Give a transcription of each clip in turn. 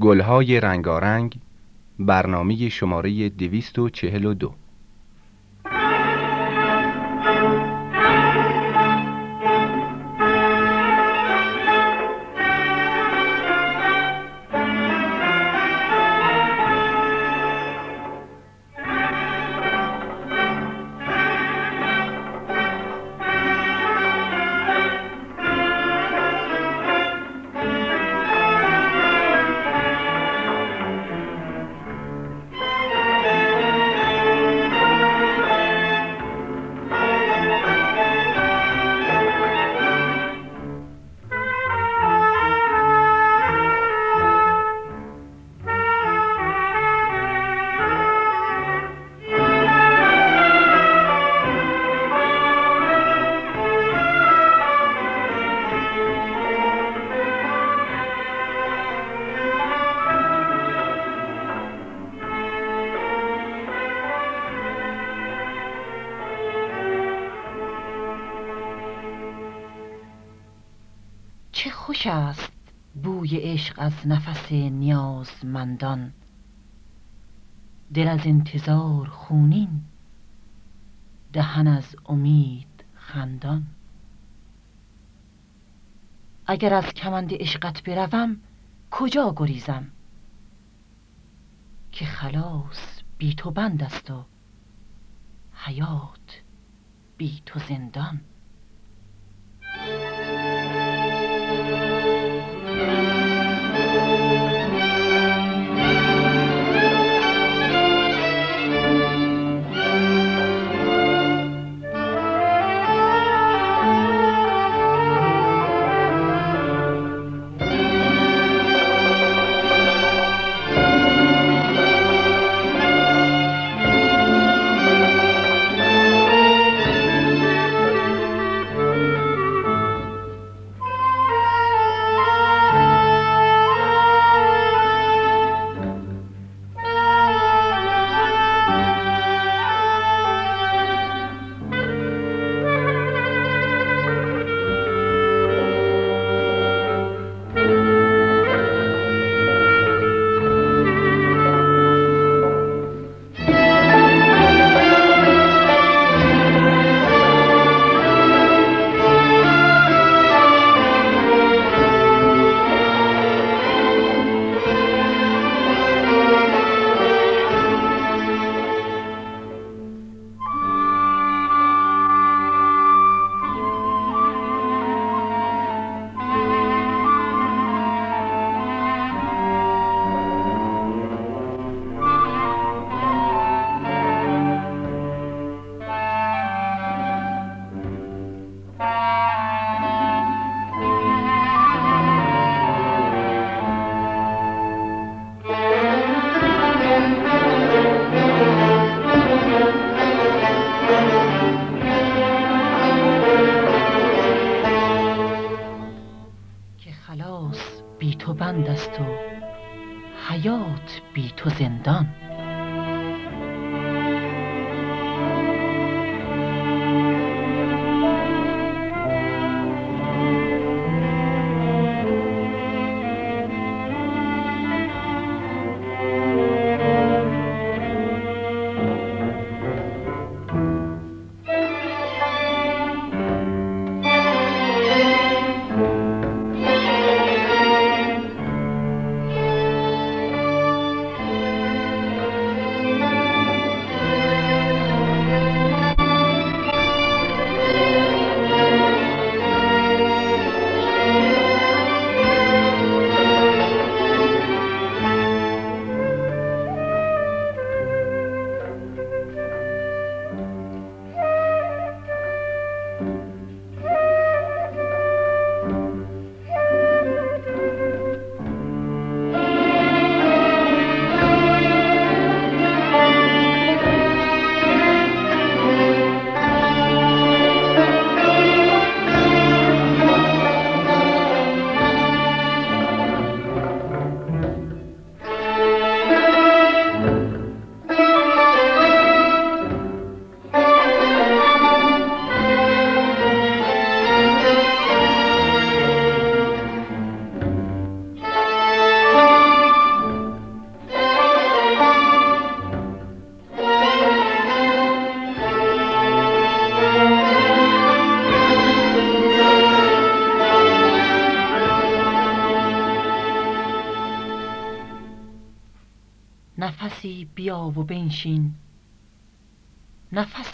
گلهای رنگارنگ برنامه شماره 242 از نفس نیازمندان. دل از انتظار خونین دهن از امید خندان. اگر از کمند عشقت بروم کجا گریزم؟ که خلاص بی تو بند است و حیات بی تو زندان.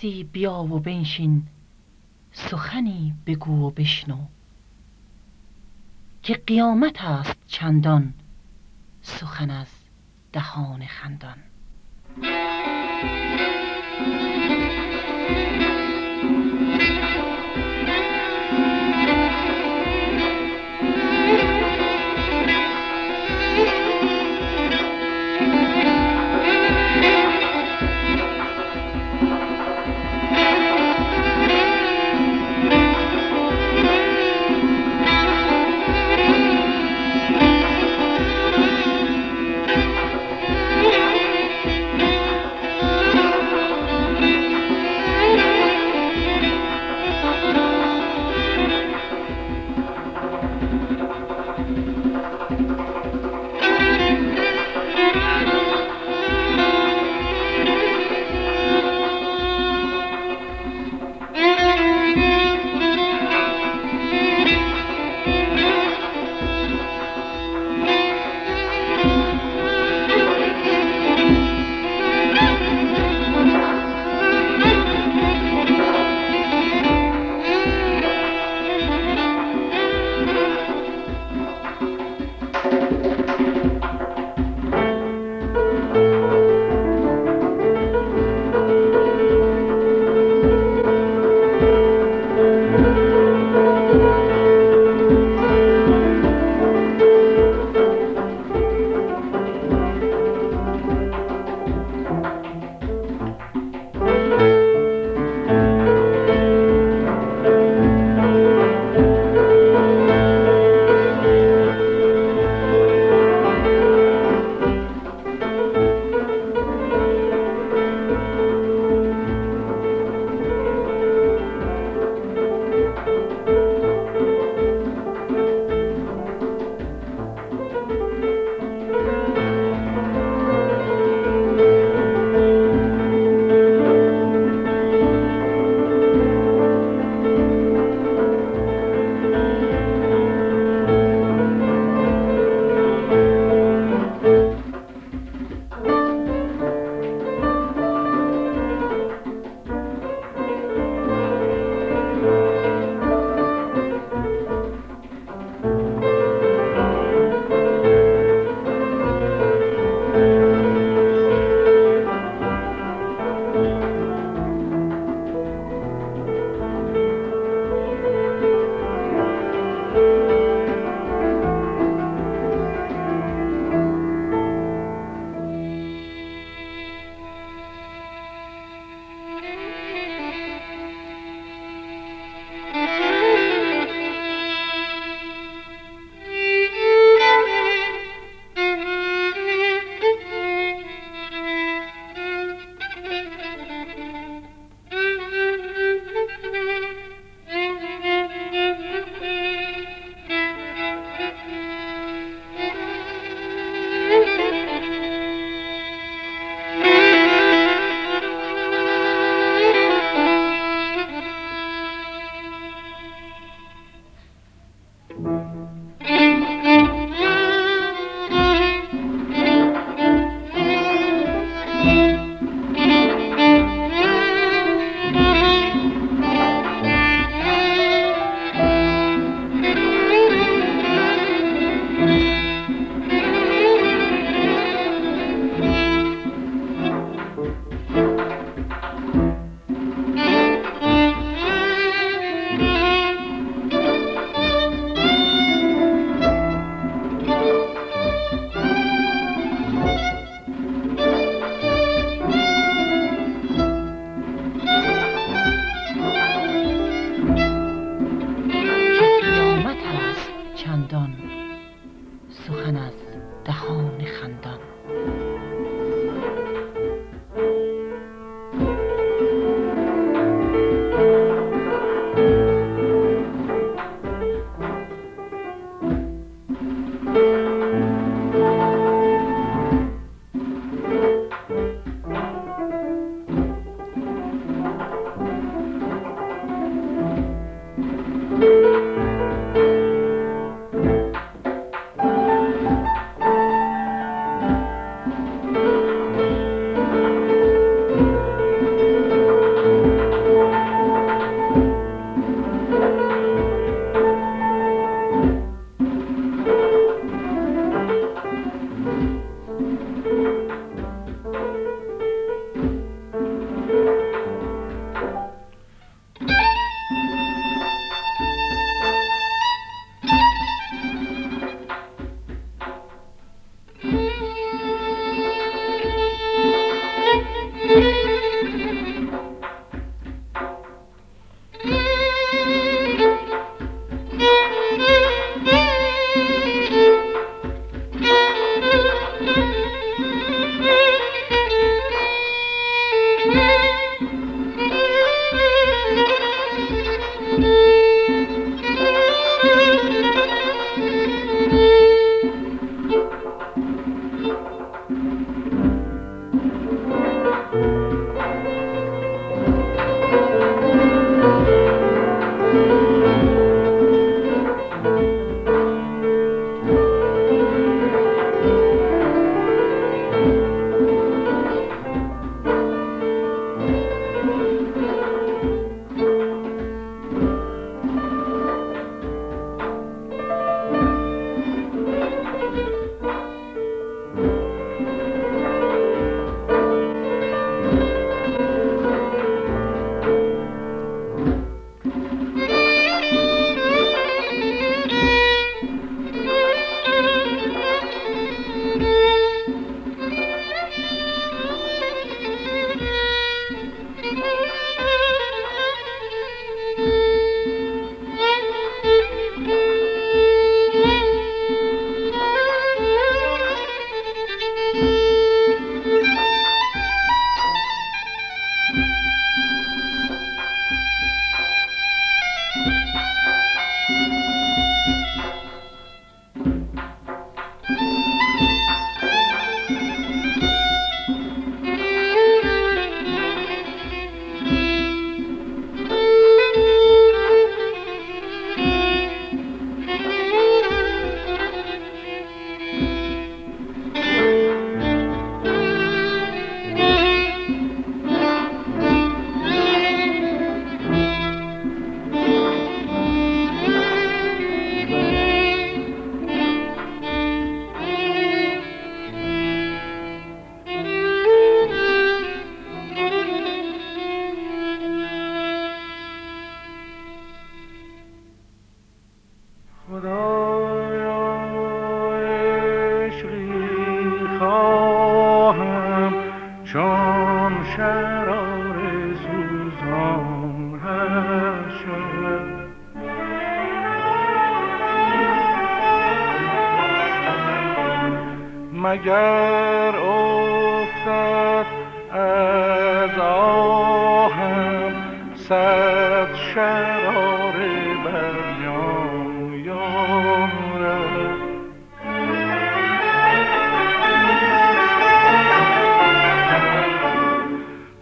نفسی بیا و بنشین سخنی بگو و بشنو که قیامت است چندان سخن از دهان خندان.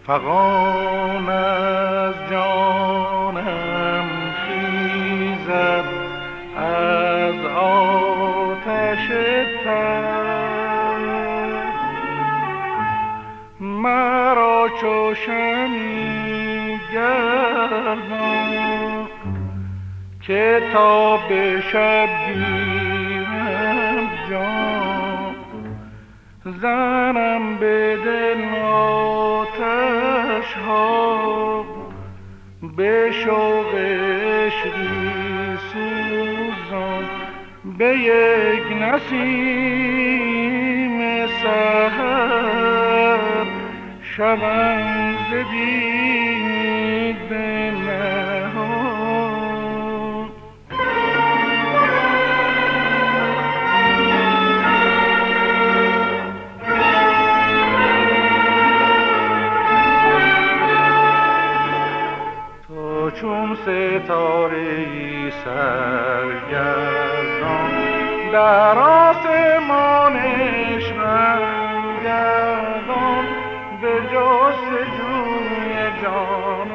فغان از جانم خیزد از آتش تر. مرا چو گردان که تا به شب زنم به دل آتش ها. به شوق عشقی سوزان به یک نسیم سهر شبم زدید ستاره سرگردان. در آسمانش گردان به جستجوی جانان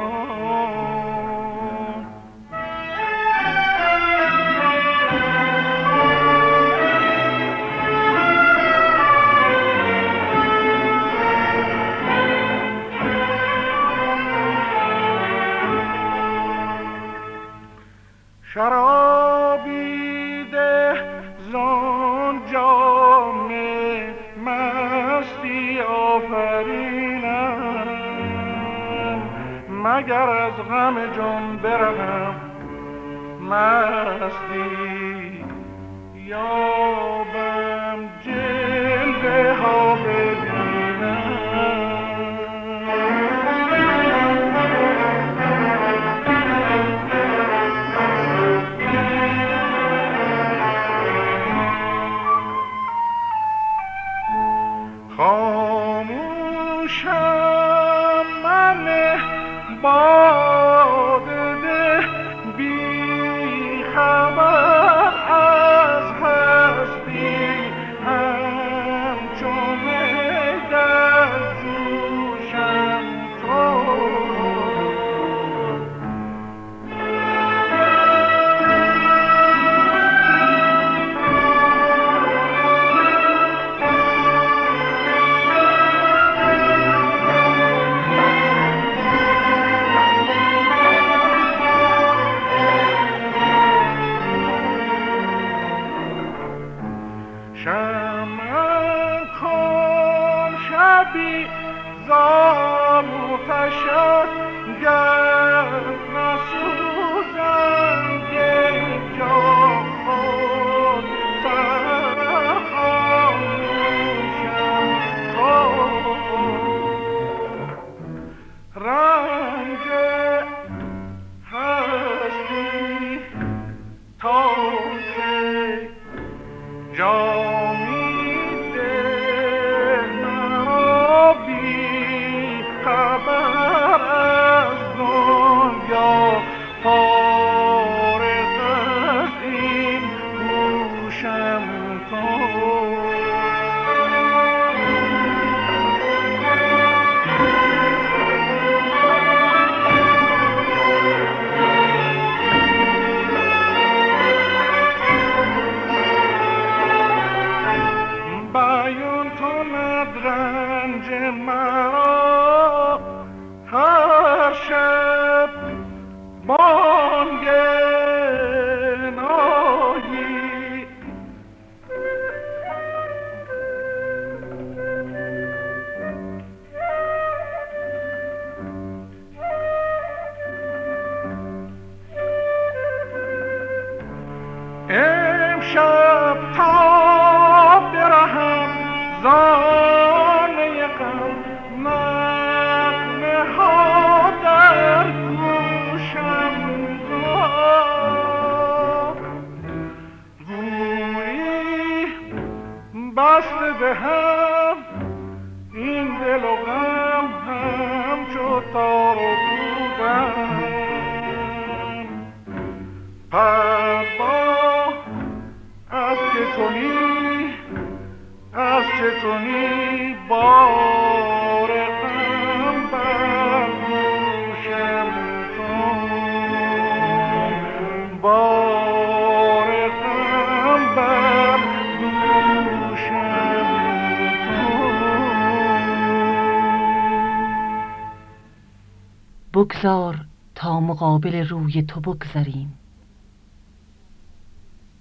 بگذار تا مقابل روی تو بگذریم.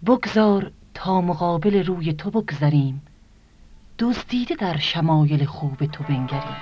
بگذار تا مقابل روی تو بگذریم. دزدیده در شمایل خوب تو بنگریم.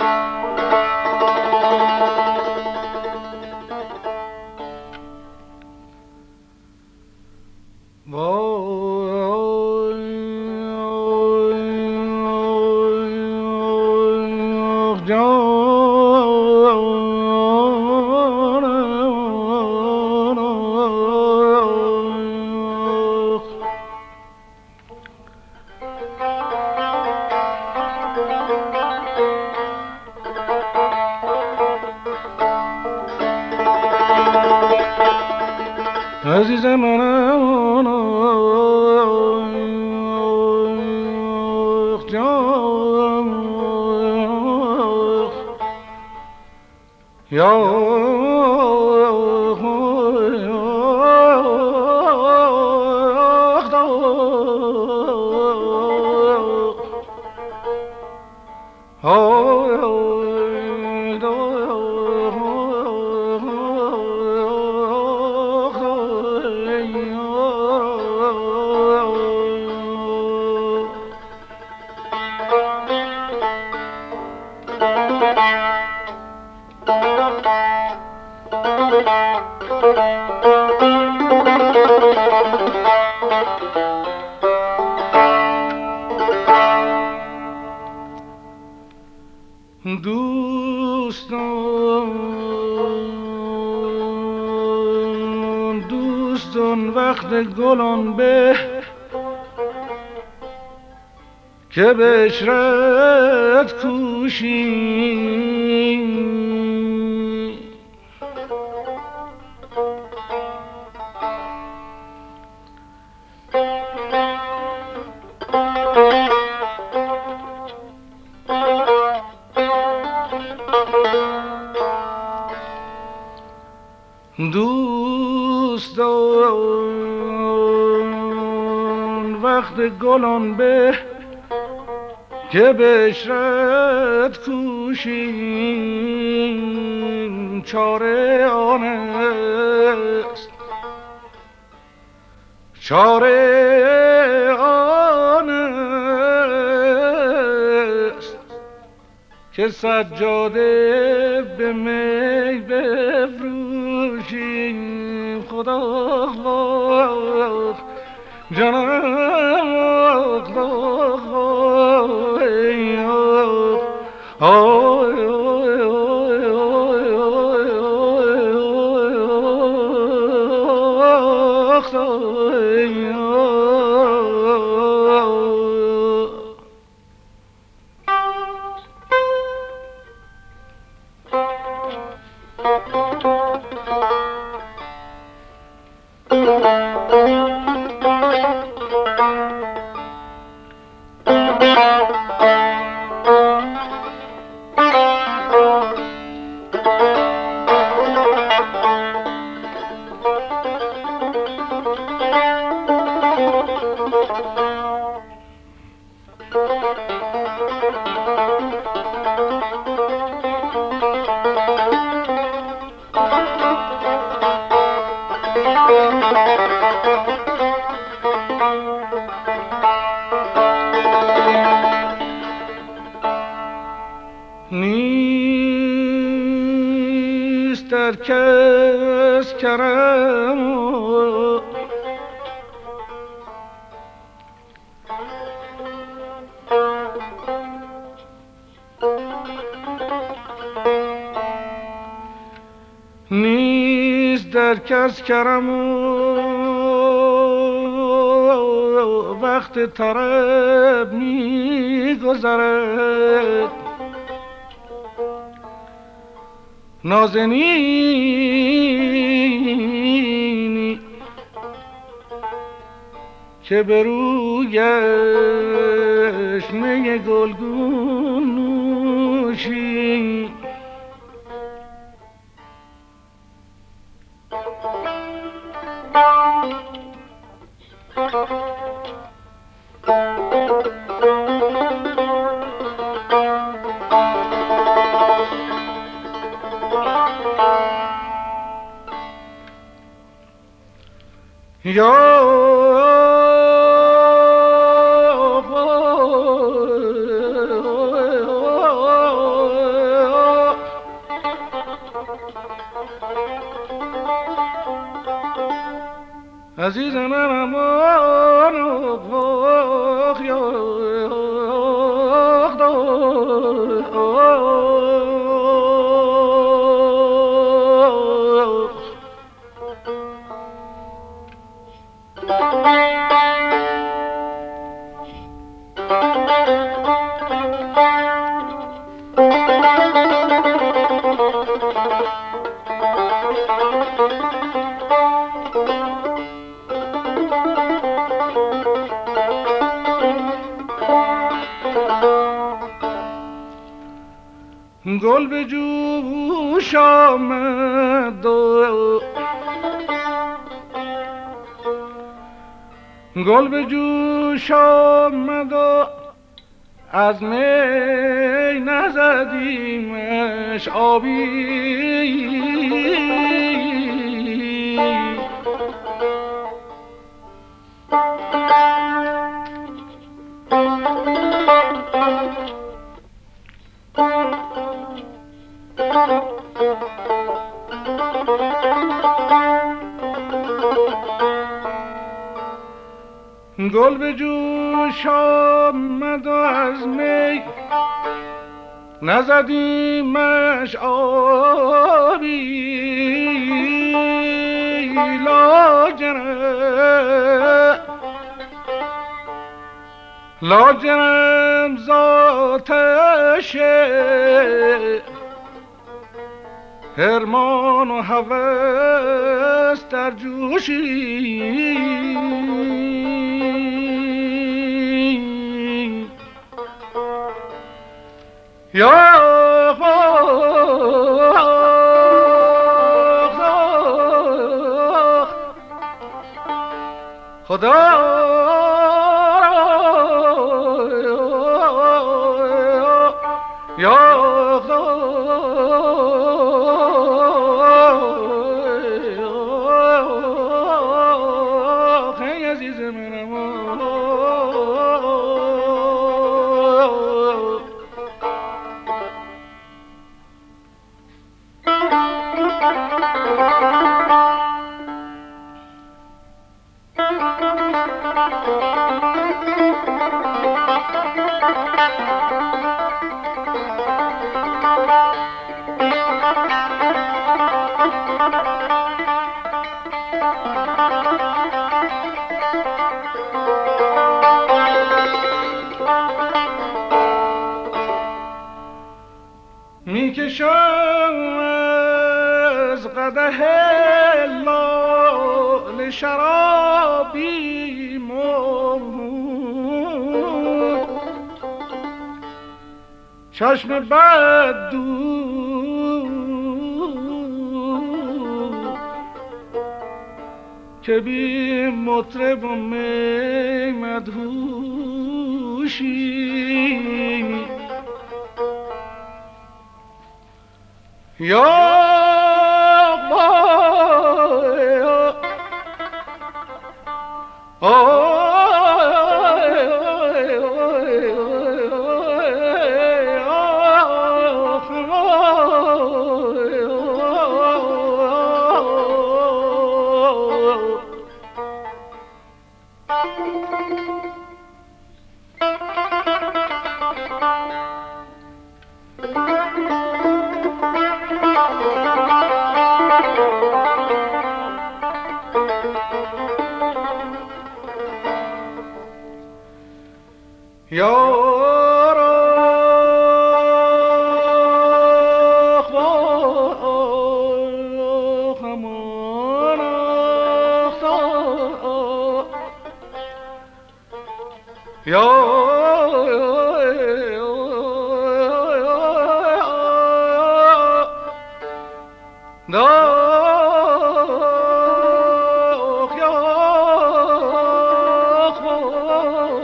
Bye. دوستون دوستون وقت گلان به که به اشرت کوشیم. گلان به که بشرت کوشیم. چاره آن است. چاره آن است که سجاده به می بفروشیم. خدا جانم نیست کرم وقت طرب می گذرد نازنینی که به رویش می گلگون عزیزم امان گل به جوش آمد و گل به جوش آمد و از می نزدیمش آبی گل به جوش آمد و از می نزدیمش آبی لاجرم. لاجرم ذاتش هرمان و هوس در جوشی. یا خدا. می‌کشم از قده لال شرابی مهمون چشم بد که بی مطرب و می مدهوشی. یا oh.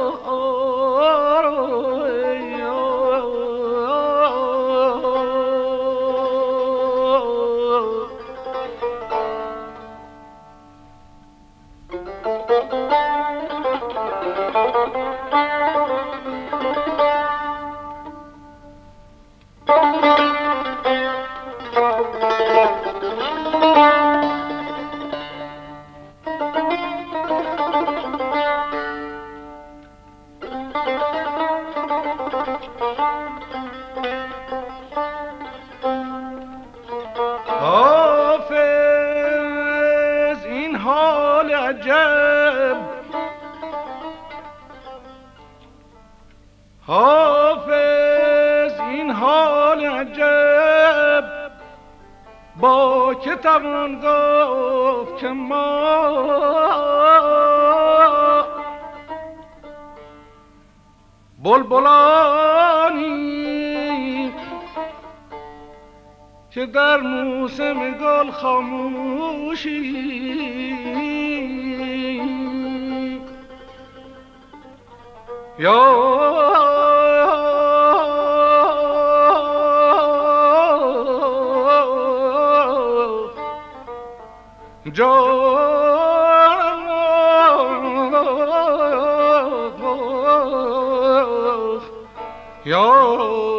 جان. یا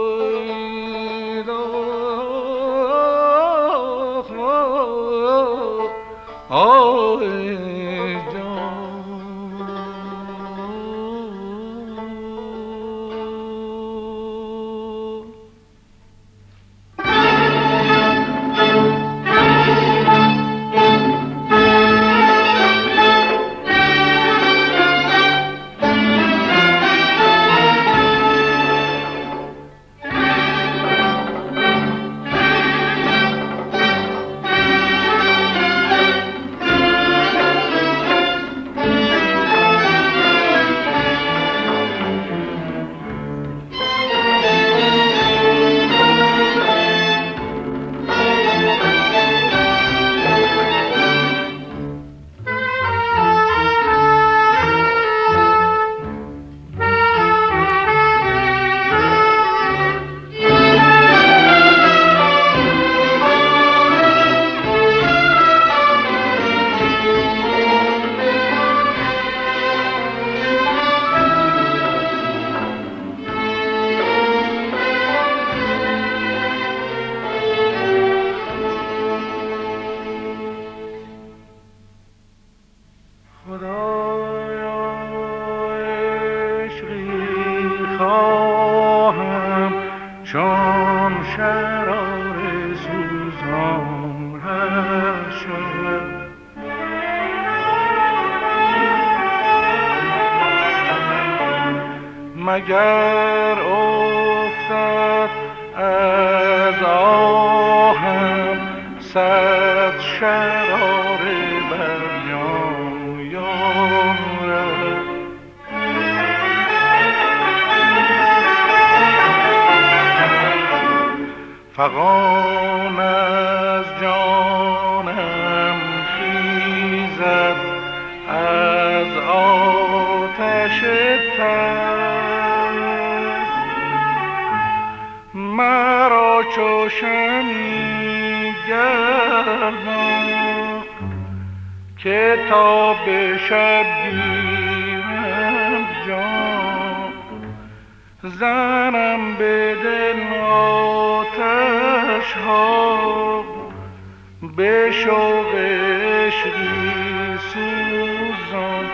به شوق عشقی سوزان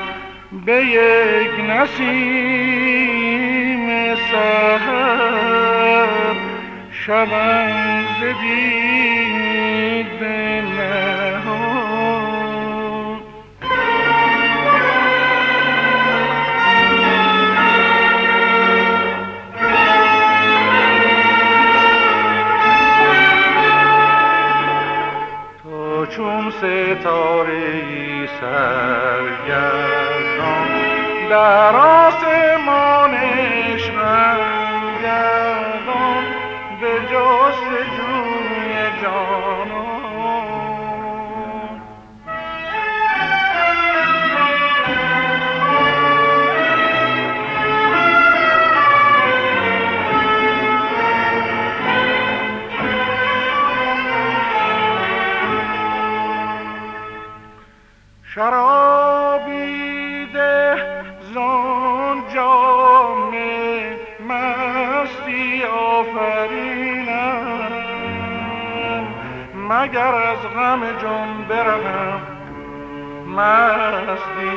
به یک نسیم سهر شبم زدی ستاره سرگردان. در آسمان گر از غم جان بروم مستی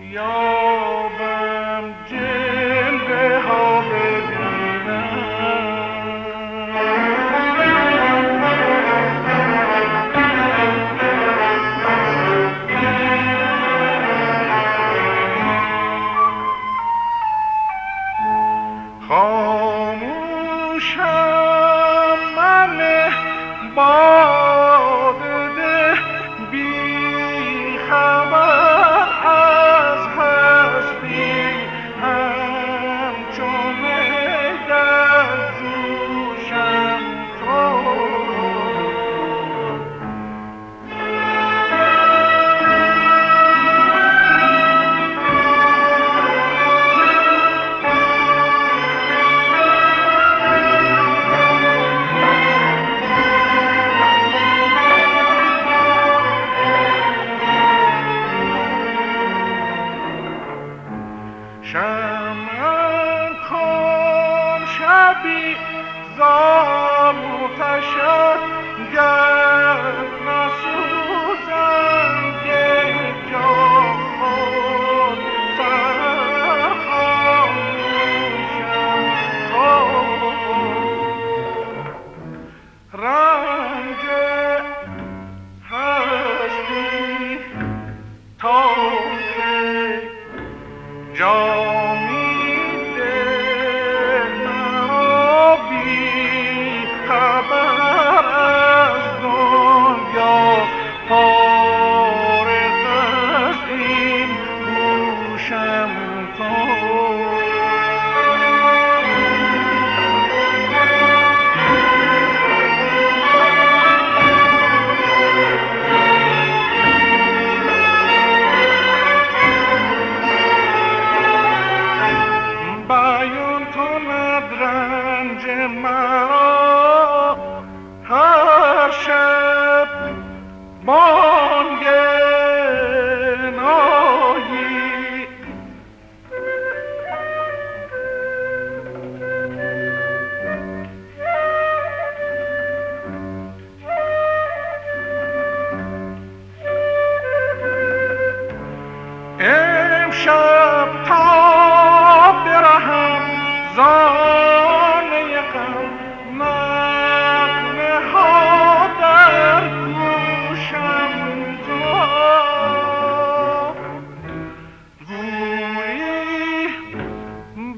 یا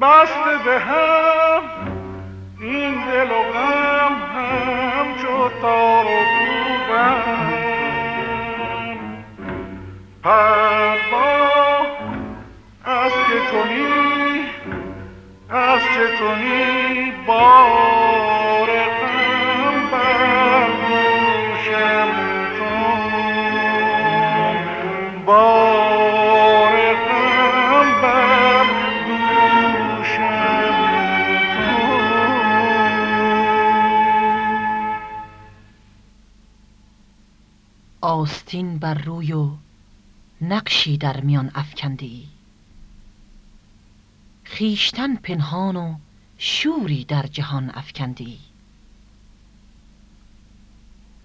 بسته به هم این دل و غم همچو تار و دودم پروا از که کنی از چه کنی بار بر روی و نقشی در میان افکنده ای خیشتن پنهان و شوری در جهان افکنده ای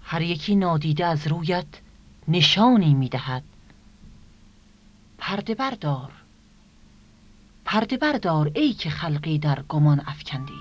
هر یکی نادیده از رویت نشانی می‌دهد. پرده بردار. پرده بردار ای که خلقی در گمان افکنده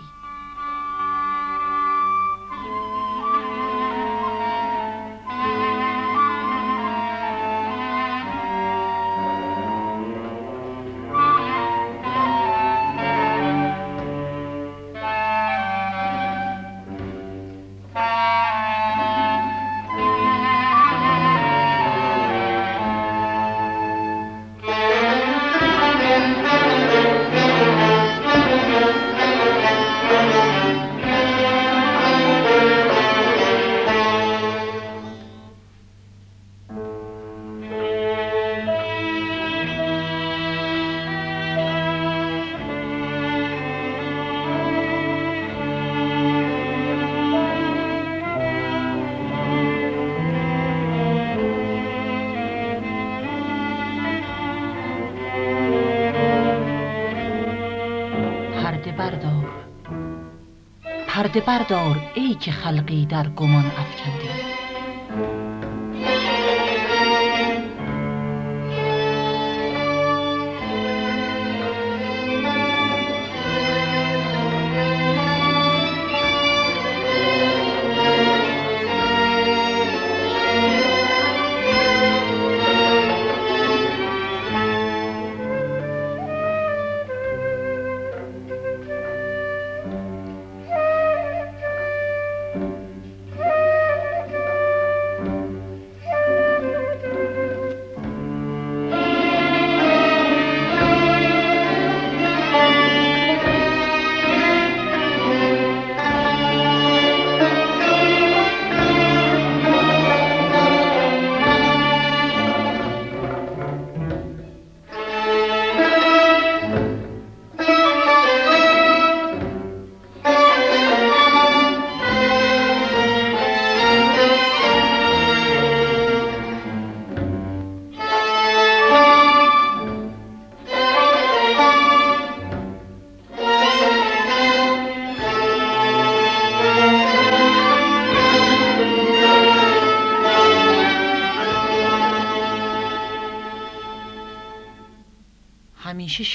پرده بردار ای که خلقی در گمان افکنده.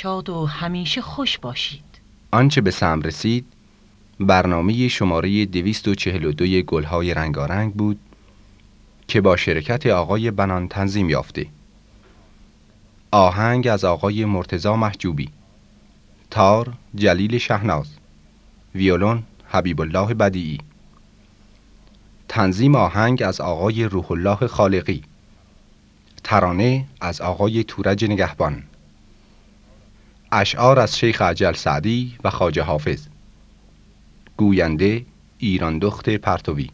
شاد و همیشه خوش باشید. آنچه به سم رسید برنامه شماره 242 گلهای رنگارنگ بود که با شرکت آقای بنان تنظیم یافته. آهنگ از آقای مرتزا محجوبی. تار جلیل شهناز. ویولون حبیب الله بدیعی. تنظیم آهنگ از آقای روح الله خالقی. ترانه از آقای تورج نگهبان. اشعار از شیخ عجل سعدی و خواجه حافظ. گوینده ایران دخت پرتوی.